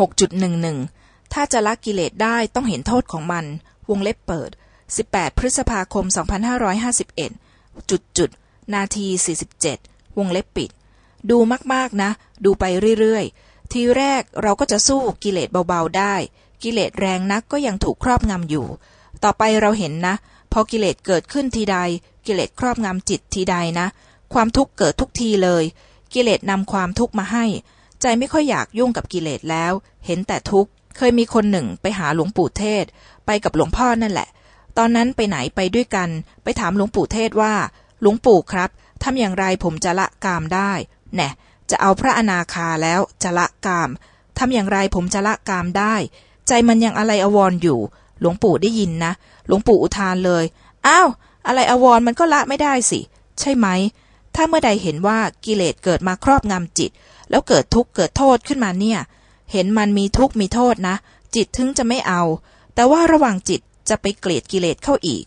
6.11 ถ้าจะละกิเลสได้ต้องเห็นโทษของมัน วงเล็บเปิด 18 พฤษภาคม 2551 จุดจุด นาที 47 วงเล็บปิด ดูมากๆนะ ดูไปเรื่อยๆ ทีแรกเราก็จะสู้กิเลสเบาๆได้ กิเลสแรงนักก็ยังถูกครอบงำอยู่ ต่อไปเราเห็นนะ พอกิเลสเกิดขึ้นทีใด กิเลสครอบงำจิตทีใดนะ ความทุกข์เกิดทุกทีเลย กิเลสนำความทุกข์มาให้ ใจไม่ค่อยอยากยุ่งกับกิเลสแล้ว เห็นแต่ทุกข์ เคยมีคนหนึ่งไปหาหลวงปู่เทศ ไปกับหลวงพ่อนั่นแหละ ตอนนั้นไปไหนไปด้วยกัน ไปถามหลวงปู่เทศว่า หลวงปู่ครับทำอย่างไรผมจะละกามได้แน่จะเอาพระอนาคาแล้วจะละกามทำอย่างไรผมจะละกามได้ ใจมันยังอะไรอววรอยู่ หลวงปู่ได้ยินนะ หลวงปู่อุทานเลย อ้าว อะไรอววรมันก็ละไม่ได้สิ ใช่ไหม ถ้าเมื่อใดเห็นว่ากิเลสเกิดมาครอบงำจิต แล้วเกิดทุกข์เกิดโทษขึ้นมาเนี่ย เห็นมันมีทุกข์มีโทษนะ จิตถึงจะไม่เอา แต่ว่าระหว่างจิตจะไปเกลียดกิเลสเข้าอีก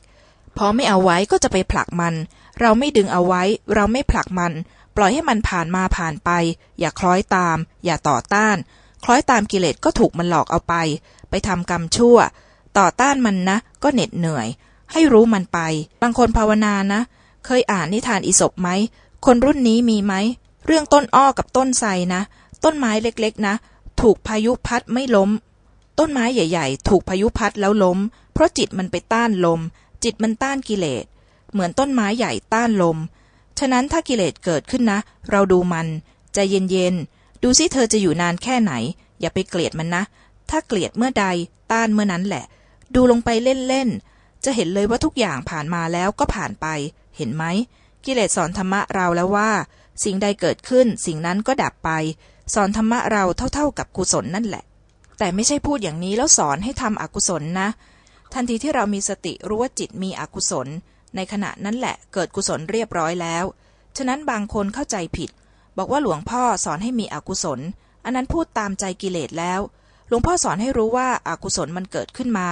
พอไม่เอาไว้ก็จะไปผลักมัน เราไม่ดึงเอาไว้ เราไม่ผลักมัน ปล่อยให้มันผ่านมาผ่านไป อย่าคล้อยตาม อย่าต่อต้าน คล้อยตามกิเลสก็ถูกมันหลอกเอาไป ไปทำกรรมชั่ว ต่อต้านมันนะ ก็เหน็ดเหนื่อย ให้รู้มันไป บางคนภาวนานะ เคยอ่านนิทานอิศบไหม คนรุ่นนี้มีไหม เรื่องต้นอ้อกับต้นไทรนะ ต้นไม้เล็กๆนะ ถูกพายุพัดไม่ล้ม ต้นไม้ใหญ่ๆ ถูกพายุพัดแล้วล้ม เพราะจิตมันไปต้านลม จิตมันต้านกิเลส เหมือนต้นไม้ใหญ่ต้านลม ฉะนั้นถ้ากิเลสเกิดขึ้นนะ เราดูมันใจเย็นๆ ดูซิเธอจะอยู่นานแค่ไหน อย่าไปเกลียดมันนะ ถ้าเกลียดเมื่อใดต้านเมื่อนั้นแหละ ดูลงไปเล่นๆ จะเห็นเลยว่าทุกอย่างผ่านมาแล้วก็ผ่านไป เห็นไหม กิเลสสอนธรรมะเราแล้วว่า สิ่งใดเกิดขึ้น สิ่งนั้นก็ดับไป สอนธรรมะเราเท่าๆกับกุศลนั่นแหละ แต่ไม่ใช่พูดอย่างนี้แล้วสอนให้ทำอกุศลนะ ทันทีที่เรามีสติรู้ว่าจิตมีอกุศล ในขณะนั้นแหละเกิดกุศลเรียบร้อยแล้ว ฉะนั้นบางคนเข้าใจผิด บอกว่าหลวงพ่อสอนให้มีอกุศล อันนั้นพูดตามใจกิเลสแล้ว หลวงพ่อสอนให้รู้ว่าอากุศลมันเกิดขึ้นมา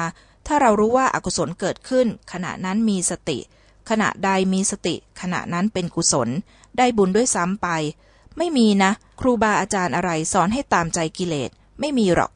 ถ้าเรารู้ว่าอากุศลเกิดขึ้น ขณะนั้นมีสติ ขณะใดมีสติ ขณะนั้นเป็นกุศล ได้บุญด้วยซ้ำไป ไม่มีนะ ครูบาอาจารย์อะไรสอนให้ตามใจกิเลส ไม่มีหรอก